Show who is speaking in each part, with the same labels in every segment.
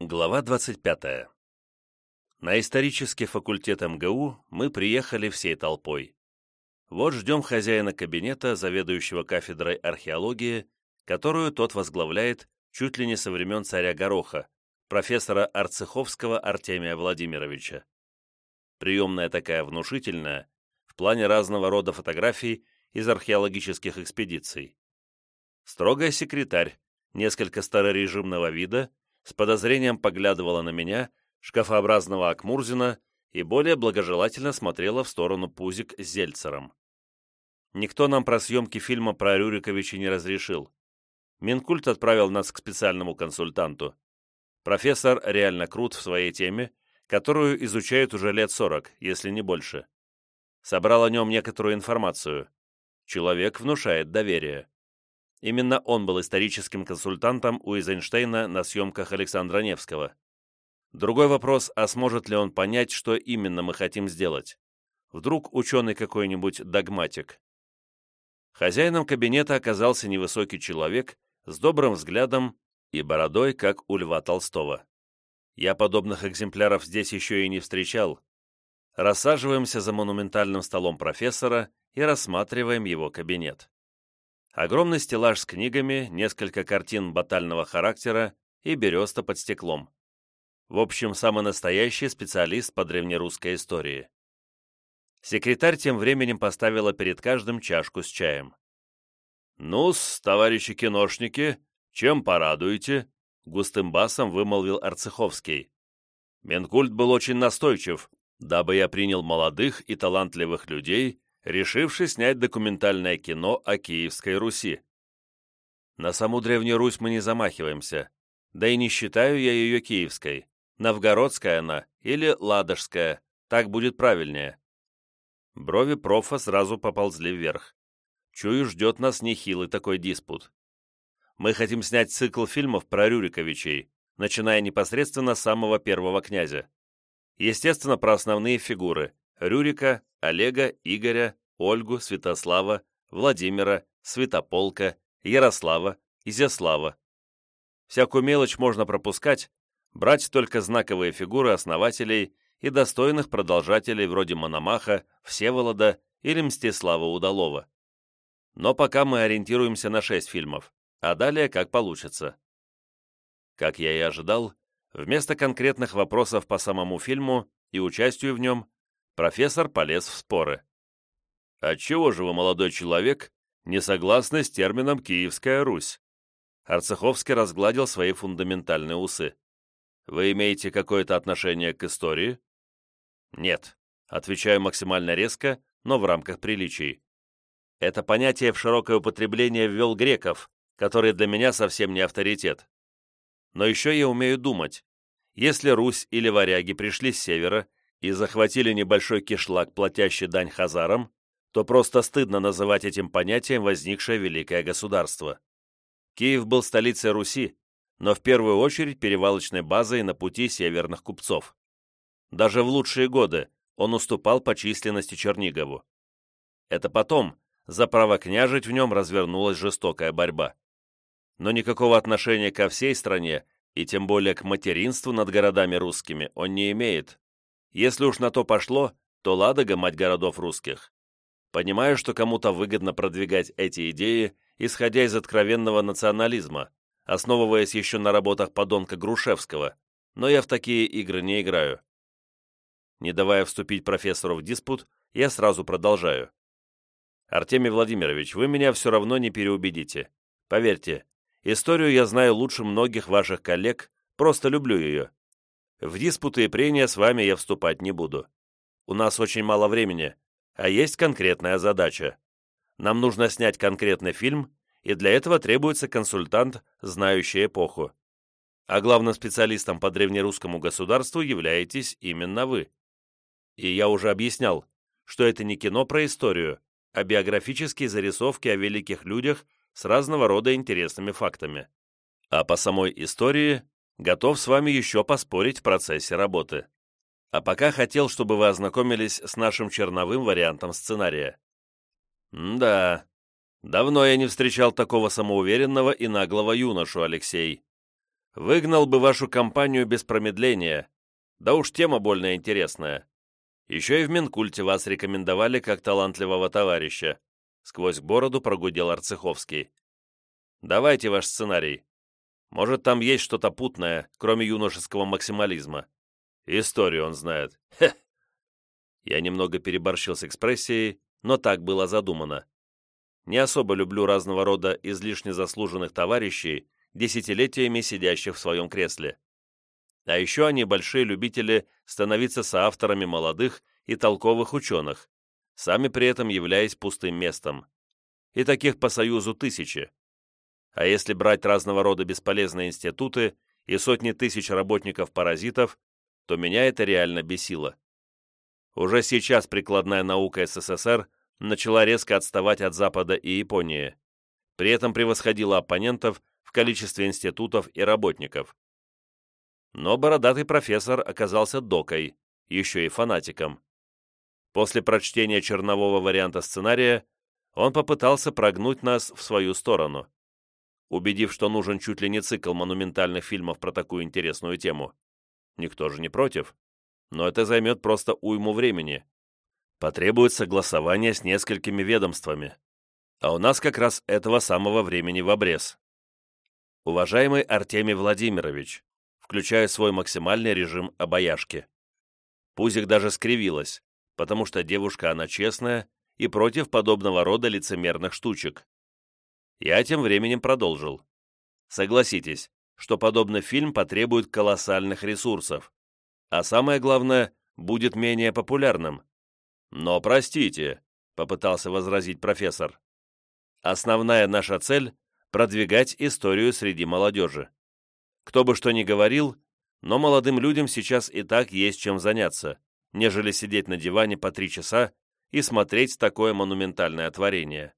Speaker 1: Глава 25. На исторический факультет МГУ мы приехали всей толпой. Вот ждем хозяина кабинета, заведующего кафедрой археологии, которую тот возглавляет чуть ли не со времен царя Гороха, профессора Арцеховского Артемия Владимировича. Приемная такая внушительная, в плане разного рода фотографий из археологических экспедиций. Строгая секретарь, несколько старорежимного вида, с подозрением поглядывала на меня, шкафообразного Акмурзина, и более благожелательно смотрела в сторону Пузик с Зельцером. Никто нам про съемки фильма про Рюриковича не разрешил. Минкульт отправил нас к специальному консультанту. Профессор реально крут в своей теме, которую изучают уже лет сорок, если не больше. Собрал о нем некоторую информацию. Человек внушает доверие. Именно он был историческим консультантом у Эйзенштейна на съемках Александра Невского. Другой вопрос, а сможет ли он понять, что именно мы хотим сделать? Вдруг ученый какой-нибудь догматик? Хозяином кабинета оказался невысокий человек с добрым взглядом и бородой, как у Льва Толстого. Я подобных экземпляров здесь еще и не встречал. Рассаживаемся за монументальным столом профессора и рассматриваем его кабинет. Огромный стеллаж с книгами, несколько картин батального характера и береста под стеклом. В общем, самый настоящий специалист по древнерусской истории. Секретарь тем временем поставила перед каждым чашку с чаем. «Ну-с, товарищи киношники, чем порадуете?» Густым басом вымолвил Арцеховский. Менкульт был очень настойчив, дабы я принял молодых и талантливых людей решивший снять документальное кино о Киевской Руси. На саму Древнюю Русь мы не замахиваемся, да и не считаю я ее киевской. Новгородская она или Ладожская, так будет правильнее. Брови профа сразу поползли вверх. Чую, ждет нас нехилый такой диспут. Мы хотим снять цикл фильмов про Рюриковичей, начиная непосредственно с самого первого князя. Естественно, про основные фигуры – Рюрика, Олега, Игоря, Ольгу, Святослава, Владимира, Святополка, Ярослава, Изяслава. Всякую мелочь можно пропускать, брать только знаковые фигуры основателей и достойных продолжателей вроде Мономаха, Всеволода или Мстислава Удалова. Но пока мы ориентируемся на шесть фильмов, а далее как получится. Как я и ожидал, вместо конкретных вопросов по самому фильму и участию в нем, профессор полез в споры. «Отчего же вы, молодой человек, не согласны с термином «Киевская Русь»?» Арцеховский разгладил свои фундаментальные усы. «Вы имеете какое-то отношение к истории?» «Нет», — отвечаю максимально резко, но в рамках приличий. Это понятие в широкое употребление ввел Греков, который для меня совсем не авторитет. Но еще я умею думать. Если Русь или варяги пришли с севера и захватили небольшой кишлак, платящий дань хазарам, то просто стыдно называть этим понятием возникшее великое государство. Киев был столицей Руси, но в первую очередь перевалочной базой на пути северных купцов. Даже в лучшие годы он уступал по численности Чернигову. Это потом, за право княжить в нем развернулась жестокая борьба. Но никакого отношения ко всей стране, и тем более к материнству над городами русскими, он не имеет. Если уж на то пошло, то Ладога – мать городов русских. Понимаю, что кому-то выгодно продвигать эти идеи, исходя из откровенного национализма, основываясь еще на работах подонка Грушевского, но я в такие игры не играю. Не давая вступить профессору в диспут, я сразу продолжаю. Артемий Владимирович, вы меня все равно не переубедите. Поверьте, историю я знаю лучше многих ваших коллег, просто люблю ее. В диспуты и прения с вами я вступать не буду. У нас очень мало времени, а есть конкретная задача. Нам нужно снять конкретный фильм, и для этого требуется консультант, знающий эпоху. А главным специалистом по древнерусскому государству являетесь именно вы. И я уже объяснял, что это не кино про историю, а биографические зарисовки о великих людях с разного рода интересными фактами. А по самой истории Готов с вами еще поспорить в процессе работы. А пока хотел, чтобы вы ознакомились с нашим черновым вариантом сценария. М да, давно я не встречал такого самоуверенного и наглого юношу, Алексей. Выгнал бы вашу компанию без промедления. Да уж тема больно интересная. Еще и в Минкульте вас рекомендовали как талантливого товарища. Сквозь бороду прогудел Арцеховский. Давайте ваш сценарий. Может, там есть что-то путное, кроме юношеского максимализма. Историю он знает. Хе! Я немного переборщил с экспрессией, но так было задумано. Не особо люблю разного рода излишне заслуженных товарищей, десятилетиями сидящих в своем кресле. А еще они большие любители становиться соавторами молодых и толковых ученых, сами при этом являясь пустым местом. И таких по Союзу тысячи. А если брать разного рода бесполезные институты и сотни тысяч работников-паразитов, то меня это реально бесило. Уже сейчас прикладная наука СССР начала резко отставать от Запада и Японии, при этом превосходила оппонентов в количестве институтов и работников. Но бородатый профессор оказался докой, еще и фанатиком. После прочтения чернового варианта сценария он попытался прогнуть нас в свою сторону, убедив, что нужен чуть ли не цикл монументальных фильмов про такую интересную тему. Никто же не против, но это займет просто уйму времени. Потребует согласования с несколькими ведомствами. А у нас как раз этого самого времени в обрез. Уважаемый Артемий Владимирович, включая свой максимальный режим обаяшки. Пузик даже скривилась, потому что девушка она честная и против подобного рода лицемерных штучек. Я тем временем продолжил. Согласитесь, что подобный фильм потребует колоссальных ресурсов, а самое главное, будет менее популярным. Но простите, попытался возразить профессор. Основная наша цель – продвигать историю среди молодежи. Кто бы что ни говорил, но молодым людям сейчас и так есть чем заняться, нежели сидеть на диване по три часа и смотреть такое монументальное творение.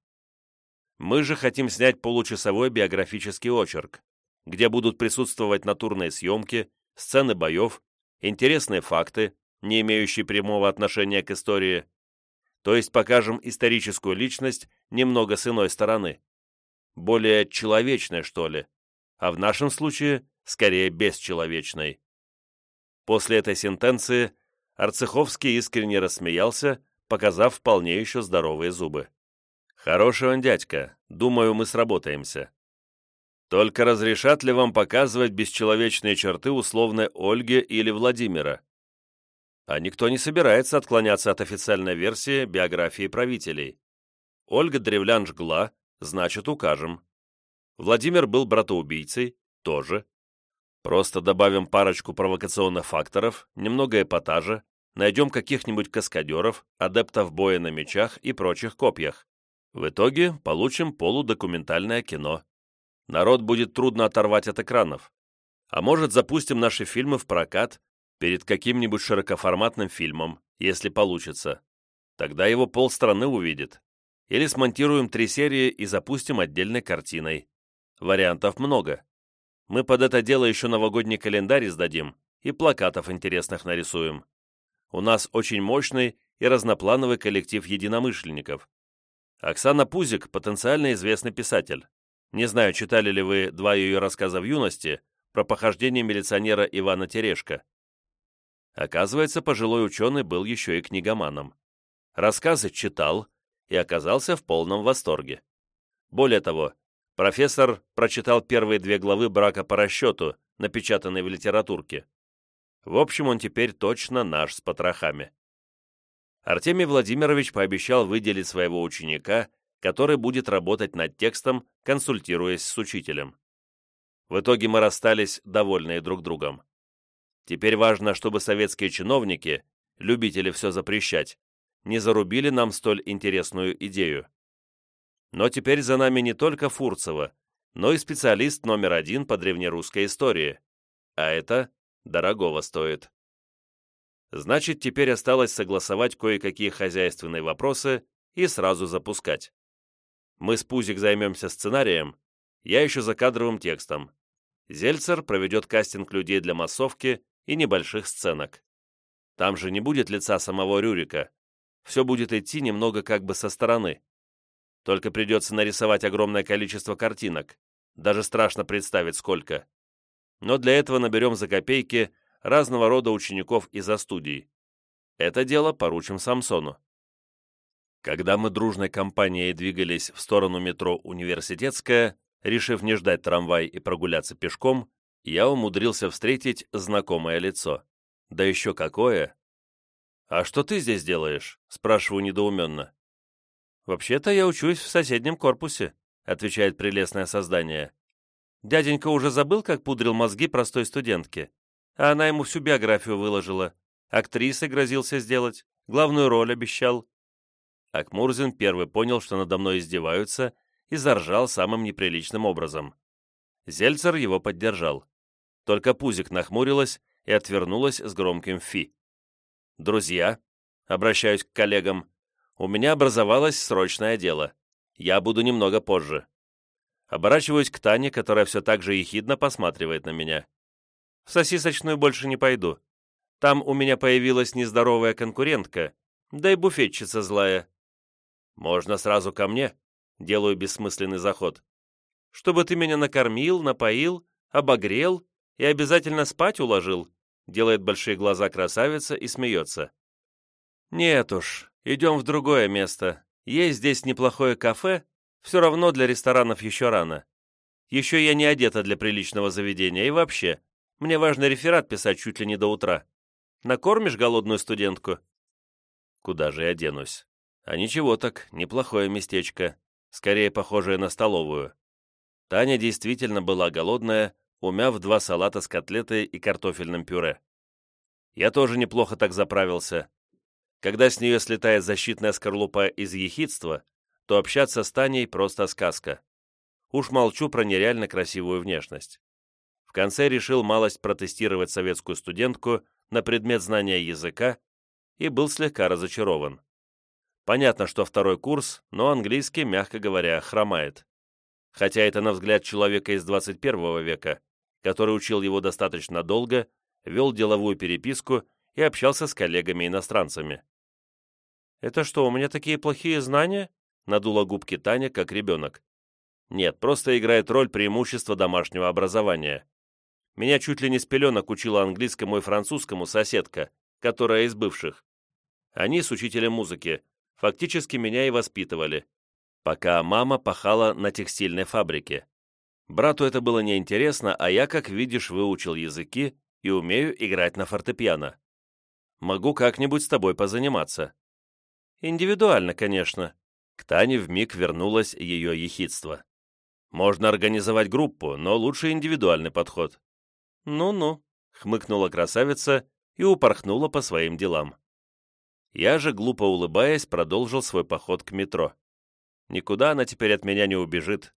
Speaker 1: Мы же хотим снять получасовой биографический очерк, где будут присутствовать натурные съемки, сцены боев, интересные факты, не имеющие прямого отношения к истории, то есть покажем историческую личность немного с иной стороны. Более человечной, что ли, а в нашем случае скорее бесчеловечной. После этой сентенции Арцеховский искренне рассмеялся, показав вполне еще здоровые зубы. «Хороший он дядька, думаю, мы сработаемся. Только разрешат ли вам показывать бесчеловечные черты условной Ольги или Владимира? А никто не собирается отклоняться от официальной версии биографии правителей. Ольга древлян жгла, значит, укажем. Владимир был братоубийцей, тоже. Просто добавим парочку провокационных факторов, немного эпатажа, найдем каких-нибудь каскадеров, адептов боя на мечах и прочих копьях. В итоге получим полудокументальное кино. Народ будет трудно оторвать от экранов. А может, запустим наши фильмы в прокат перед каким-нибудь широкоформатным фильмом, если получится. Тогда его полстраны увидит. Или смонтируем три серии и запустим отдельной картиной. Вариантов много. Мы под это дело еще новогодний календарь издадим и плакатов интересных нарисуем. У нас очень мощный и разноплановый коллектив единомышленников. Оксана Пузик – потенциально известный писатель. Не знаю, читали ли вы два ее рассказа в юности про похождение милиционера Ивана Терешко. Оказывается, пожилой ученый был еще и книгоманом. Рассказы читал и оказался в полном восторге. Более того, Профессор прочитал первые две главы «Брака по расчету», напечатанные в литературке. В общем, он теперь точно наш с потрохами. Артемий Владимирович пообещал выделить своего ученика, который будет работать над текстом, консультируясь с учителем. В итоге мы расстались, довольные друг другом. Теперь важно, чтобы советские чиновники, любители все запрещать, не зарубили нам столь интересную идею. Но теперь за нами не только Фурцева, но и специалист номер один по древнерусской истории. А это дорогого стоит. Значит, теперь осталось согласовать кое-какие хозяйственные вопросы и сразу запускать. Мы с Пузик займемся сценарием, я еще за кадровым текстом. Зельцер проведет кастинг людей для массовки и небольших сценок. Там же не будет лица самого Рюрика. Все будет идти немного как бы со стороны. Только придется нарисовать огромное количество картинок. Даже страшно представить, сколько. но для этого наберем за копейки разного рода учеников из-за студий. Это дело поручим Самсону. Когда мы дружной компанией двигались в сторону метро «Университетская», решив не ждать трамвай и прогуляться пешком, я умудрился встретить знакомое лицо. Да еще какое! «А что ты здесь делаешь?» – спрашиваю недоуменно. «Вообще-то я учусь в соседнем корпусе», – отвечает прелестное создание. Дяденька уже забыл, как пудрил мозги простой студентке, а она ему всю биографию выложила. Актрисой грозился сделать, главную роль обещал. Акмурзин первый понял, что надо мной издеваются, и заржал самым неприличным образом. Зельцер его поддержал. Только Пузик нахмурилась и отвернулась с громким «фи». «Друзья», — обращаюсь к коллегам, — «у меня образовалось срочное дело. Я буду немного позже». Оборачиваюсь к Тане, которая все так же ехидно посматривает на меня. «В сосисочную больше не пойду. Там у меня появилась нездоровая конкурентка, да и буфетчица злая». «Можно сразу ко мне?» — делаю бессмысленный заход. «Чтобы ты меня накормил, напоил, обогрел и обязательно спать уложил», делает большие глаза красавица и смеется. «Нет уж, идем в другое место. Есть здесь неплохое кафе, все равно для ресторанов еще рано. Еще я не одета для приличного заведения, и вообще, мне важно реферат писать чуть ли не до утра. Накормишь голодную студентку?» «Куда же я денусь?» «А ничего так, неплохое местечко, скорее похожее на столовую». Таня действительно была голодная, умяв два салата с котлетой и картофельным пюре. Я тоже неплохо так заправился. Когда с нее слетает защитная скорлупа из ехидства, то общаться с Таней просто сказка. Уж молчу про нереально красивую внешность. В конце решил малость протестировать советскую студентку на предмет знания языка и был слегка разочарован. Понятно, что второй курс, но английский, мягко говоря, хромает. Хотя это на взгляд человека из 21 века, который учил его достаточно долго, вел деловую переписку и общался с коллегами-иностранцами. «Это что, у меня такие плохие знания?» надула губки Таня, как ребенок. Нет, просто играет роль преимущества домашнего образования. Меня чуть ли не с пеленок учила английскому и французскому соседка, которая из бывших. Они с учителем музыки фактически меня и воспитывали, пока мама пахала на текстильной фабрике. Брату это было неинтересно, а я, как видишь, выучил языки и умею играть на фортепиано. Могу как-нибудь с тобой позаниматься. Индивидуально, конечно. К Тане вмиг вернулось ее ехидство. Можно организовать группу, но лучше индивидуальный подход. Ну-ну, хмыкнула красавица и упорхнула по своим делам. Я же, глупо улыбаясь, продолжил свой поход к метро. Никуда она теперь от меня не убежит.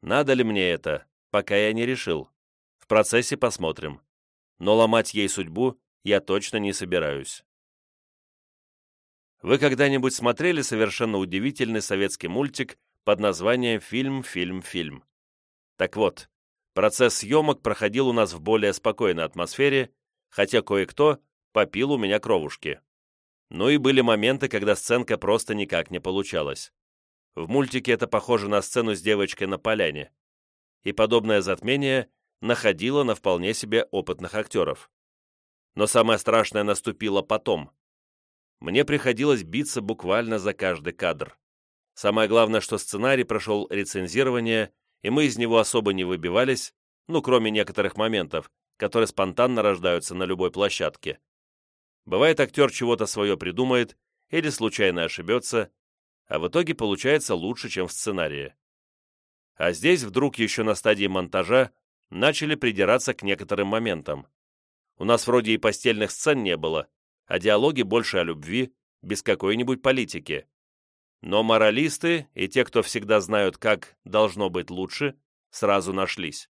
Speaker 1: Надо ли мне это, пока я не решил. В процессе посмотрим. Но ломать ей судьбу я точно не собираюсь. Вы когда-нибудь смотрели совершенно удивительный советский мультик под названием «Фильм, фильм, фильм»? Так вот, процесс съемок проходил у нас в более спокойной атмосфере, хотя кое-кто попил у меня кровушки. Ну и были моменты, когда сценка просто никак не получалась. В мультике это похоже на сцену с девочкой на поляне. И подобное затмение находило на вполне себе опытных актеров. Но самое страшное наступило потом мне приходилось биться буквально за каждый кадр. Самое главное, что сценарий прошел рецензирование, и мы из него особо не выбивались, ну, кроме некоторых моментов, которые спонтанно рождаются на любой площадке. Бывает, актер чего-то свое придумает или случайно ошибется, а в итоге получается лучше, чем в сценарии. А здесь вдруг еще на стадии монтажа начали придираться к некоторым моментам. У нас вроде и постельных сцен не было, а диалоги больше о любви, без какой-нибудь политики. Но моралисты и те, кто всегда знают, как должно быть лучше, сразу нашлись.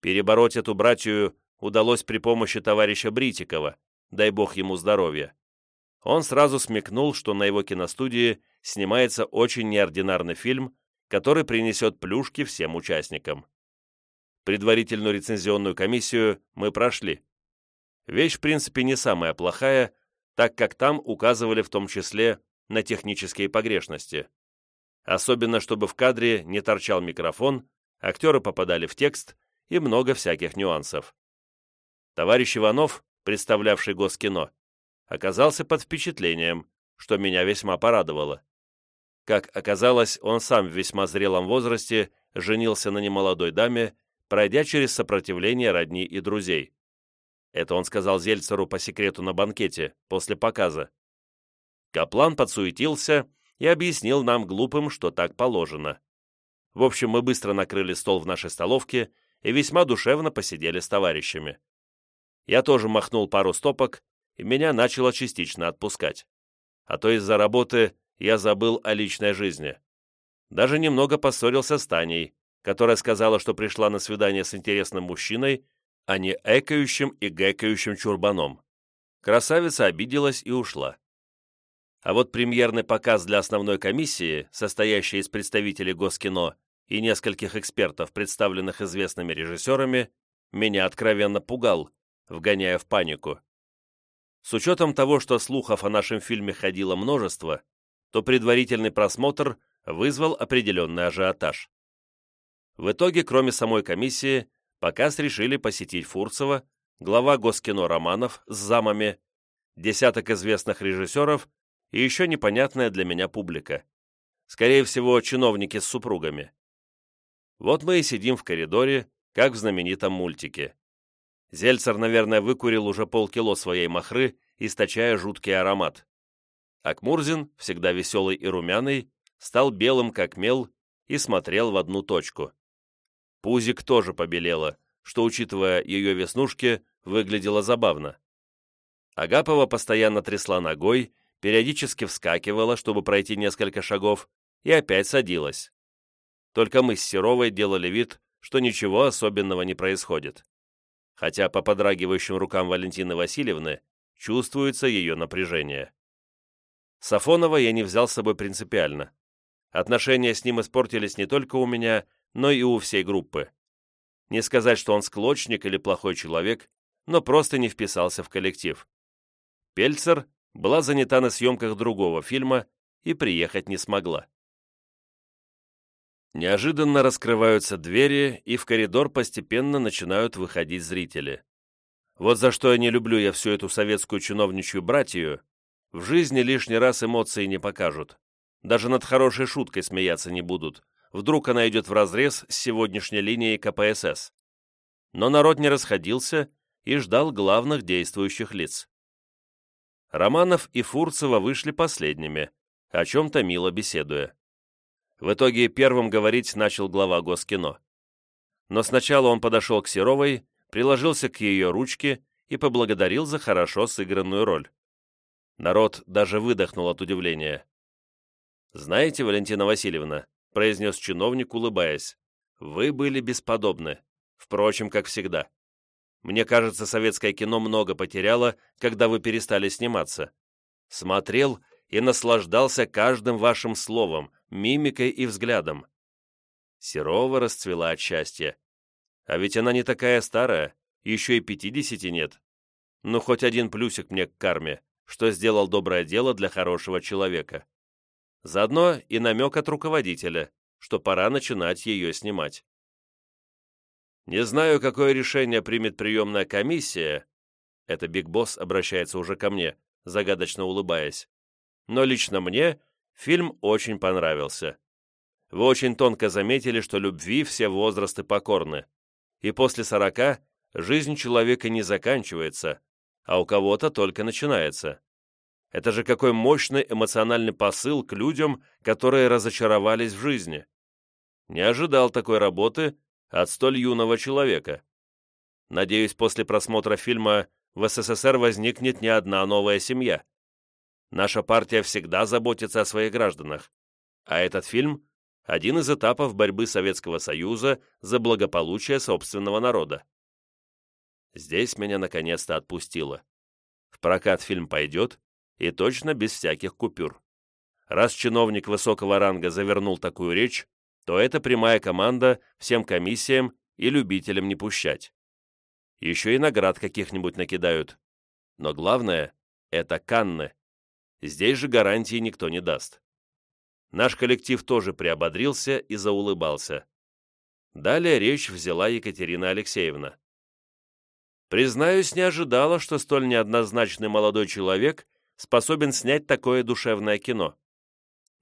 Speaker 1: Перебороть эту братью удалось при помощи товарища Бритикова, дай бог ему здоровья. Он сразу смекнул, что на его киностудии снимается очень неординарный фильм, который принесет плюшки всем участникам. Предварительную рецензионную комиссию мы прошли. Вещь, в принципе, не самая плохая, так как там указывали в том числе на технические погрешности. Особенно, чтобы в кадре не торчал микрофон, актеры попадали в текст, и много всяких нюансов. Товарищ Иванов, представлявший Госкино, оказался под впечатлением, что меня весьма порадовало. Как оказалось, он сам в весьма зрелом возрасте женился на немолодой даме, пройдя через сопротивление родни и друзей. Это он сказал Зельцеру по секрету на банкете, после показа. Каплан подсуетился и объяснил нам глупым, что так положено. В общем, мы быстро накрыли стол в нашей столовке и весьма душевно посидели с товарищами. Я тоже махнул пару стопок, и меня начало частично отпускать. А то из-за работы я забыл о личной жизни. Даже немного поссорился с Таней, которая сказала, что пришла на свидание с интересным мужчиной, а не экающим и гэкающим чурбаном. Красавица обиделась и ушла. А вот премьерный показ для основной комиссии, состоящей из представителей Госкино и нескольких экспертов, представленных известными режиссерами, меня откровенно пугал, вгоняя в панику. С учетом того, что слухов о нашем фильме ходило множество, то предварительный просмотр вызвал определенный ажиотаж. В итоге, кроме самой комиссии, показ решили посетить Фурцева, глава Госкино Романов с замами, десяток известных режиссеров и еще непонятная для меня публика. Скорее всего, чиновники с супругами. Вот мы и сидим в коридоре, как в знаменитом мультике. Зельцер, наверное, выкурил уже полкило своей махры, источая жуткий аромат. Акмурзин, всегда веселый и румяный, стал белым, как мел, и смотрел в одну точку. Пузик тоже побелела, что, учитывая ее веснушки, выглядело забавно. Агапова постоянно трясла ногой, периодически вскакивала, чтобы пройти несколько шагов, и опять садилась. Только мы с Серовой делали вид, что ничего особенного не происходит хотя по подрагивающим рукам Валентины Васильевны чувствуется ее напряжение. Сафонова я не взял с собой принципиально. Отношения с ним испортились не только у меня, но и у всей группы. Не сказать, что он склочник или плохой человек, но просто не вписался в коллектив. Пельцер была занята на съемках другого фильма и приехать не смогла. Неожиданно раскрываются двери, и в коридор постепенно начинают выходить зрители. Вот за что я не люблю я всю эту советскую чиновничью братью, в жизни лишний раз эмоции не покажут. Даже над хорошей шуткой смеяться не будут. Вдруг она идет вразрез с сегодняшней линией КПСС. Но народ не расходился и ждал главных действующих лиц. Романов и Фурцева вышли последними, о чем-то мило беседуя. В итоге первым говорить начал глава Госкино. Но сначала он подошел к Серовой, приложился к ее ручке и поблагодарил за хорошо сыгранную роль. Народ даже выдохнул от удивления. «Знаете, Валентина Васильевна», — произнес чиновник, улыбаясь, — «вы были бесподобны, впрочем, как всегда. Мне кажется, советское кино много потеряло, когда вы перестали сниматься. Смотрел и наслаждался каждым вашим словом, мимикой и взглядом. Серова расцвела от счастья. А ведь она не такая старая, еще и пятидесяти нет. Ну, хоть один плюсик мне к карме, что сделал доброе дело для хорошего человека. Заодно и намек от руководителя, что пора начинать ее снимать. Не знаю, какое решение примет приемная комиссия. Это Биг Босс обращается уже ко мне, загадочно улыбаясь. Но лично мне Фильм очень понравился. Вы очень тонко заметили, что любви все возрасты покорны. И после сорока жизнь человека не заканчивается, а у кого-то только начинается. Это же какой мощный эмоциональный посыл к людям, которые разочаровались в жизни. Не ожидал такой работы от столь юного человека. Надеюсь, после просмотра фильма в СССР возникнет не одна новая семья. Наша партия всегда заботится о своих гражданах, а этот фильм – один из этапов борьбы Советского Союза за благополучие собственного народа. Здесь меня наконец-то отпустило. В прокат фильм пойдет, и точно без всяких купюр. Раз чиновник высокого ранга завернул такую речь, то это прямая команда всем комиссиям и любителям не пущать. Еще и наград каких-нибудь накидают. Но главное – это Канны, Здесь же гарантии никто не даст. Наш коллектив тоже приободрился и заулыбался. Далее речь взяла Екатерина Алексеевна. «Признаюсь, не ожидала, что столь неоднозначный молодой человек способен снять такое душевное кино.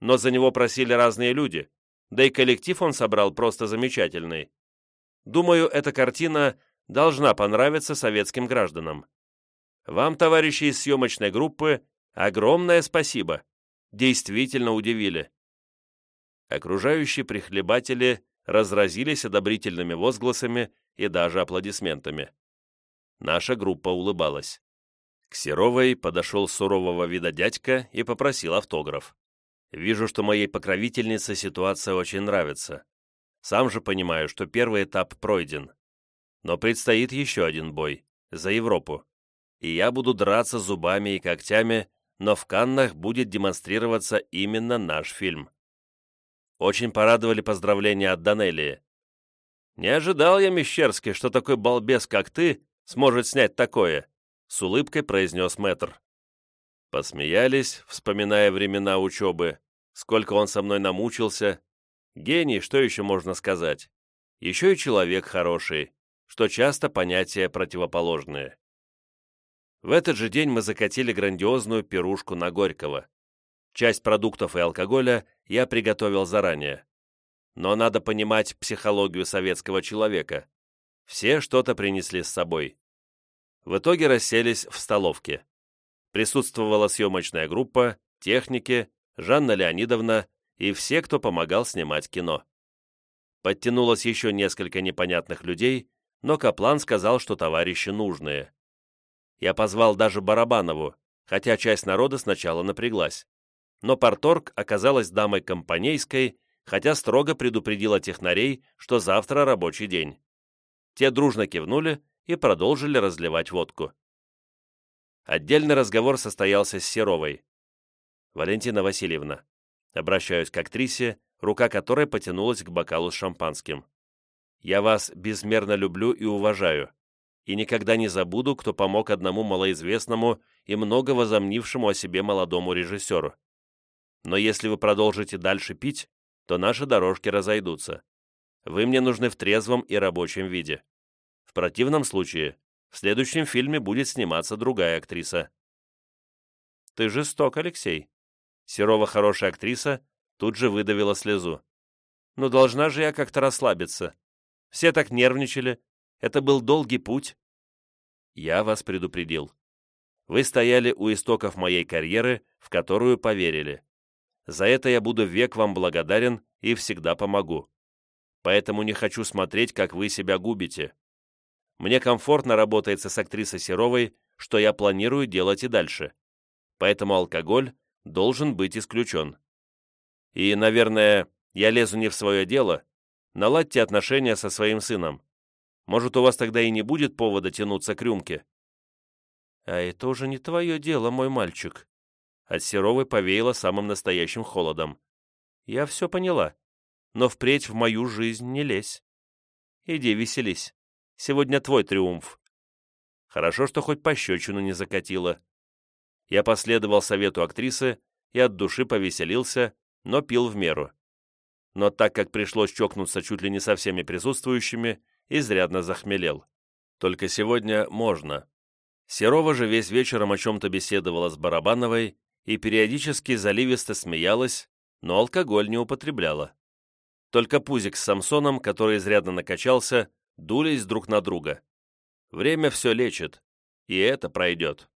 Speaker 1: Но за него просили разные люди, да и коллектив он собрал просто замечательный. Думаю, эта картина должна понравиться советским гражданам. Вам, товарищи из съемочной группы, огромное спасибо. Действительно удивили. Окружающие прихлебатели разразились одобрительными возгласами и даже аплодисментами. Наша группа улыбалась. К Серовой подошел сурового вида дядька и попросил автограф. Вижу, что моей покровительнице ситуация очень нравится. Сам же понимаю, что первый этап пройден. Но предстоит еще один бой. За Европу. И я буду драться зубами и когтями, но в Каннах будет демонстрироваться именно наш фильм. Очень порадовали поздравления от Данелии. «Не ожидал я, Мещерский, что такой балбес, как ты, сможет снять такое», — с улыбкой произнес мэтр. Посмеялись, вспоминая времена учебы, сколько он со мной намучился. Гений, что еще можно сказать? Еще и человек хороший, что часто понятия противоположные. В этот же день мы закатили грандиозную пирушку на Горького. Часть продуктов и алкоголя я приготовил заранее. Но надо понимать психологию советского человека. Все что-то принесли с собой. В итоге расселись в столовке. Присутствовала съемочная группа, техники, Жанна Леонидовна и все, кто помогал снимать кино. Подтянулось еще несколько непонятных людей, но Каплан сказал, что товарищи нужные. Я позвал даже Барабанову, хотя часть народа сначала напряглась. Но Порторг оказалась дамой компанейской, хотя строго предупредила технарей, что завтра рабочий день. Те дружно кивнули и продолжили разливать водку. Отдельный разговор состоялся с Серовой. «Валентина Васильевна», обращаюсь к актрисе, рука которой потянулась к бокалу с шампанским. «Я вас безмерно люблю и уважаю и никогда не забуду, кто помог одному малоизвестному и много возомнившему о себе молодому режиссеру. Но если вы продолжите дальше пить, то наши дорожки разойдутся. Вы мне нужны в трезвом и рабочем виде. В противном случае в следующем фильме будет сниматься другая актриса. Ты жесток, Алексей. Серова хорошая актриса, тут же выдавила слезу. Ну должна же я как-то расслабиться. Все так нервничали, это был долгий путь. Я вас предупредил. Вы стояли у истоков моей карьеры, в которую поверили. За это я буду век вам благодарен и всегда помогу. Поэтому не хочу смотреть, как вы себя губите. Мне комфортно работается с актрисой Серовой, что я планирую делать и дальше. Поэтому алкоголь должен быть исключен. И, наверное, я лезу не в свое дело. Наладьте отношения со своим сыном. Может, у вас тогда и не будет повода тянуться к рюмке?» «А это уже не твое дело, мой мальчик». От Серовой повеяло самым настоящим холодом. «Я все поняла, но впредь в мою жизнь не лезь. Иди веселись. Сегодня твой триумф». Хорошо, что хоть пощечину не закатила. Я последовал совету актрисы и от души повеселился, но пил в меру. Но так как пришлось чокнуться чуть ли не со всеми присутствующими, изрядно захмелел. Только сегодня можно. Серова же весь вечером о чем-то беседовала с Барабановой и периодически заливисто смеялась, но алкоголь не употребляла. Только Пузик с Самсоном, который изрядно накачался, дулись друг на друга. Время все лечит, и это пройдет.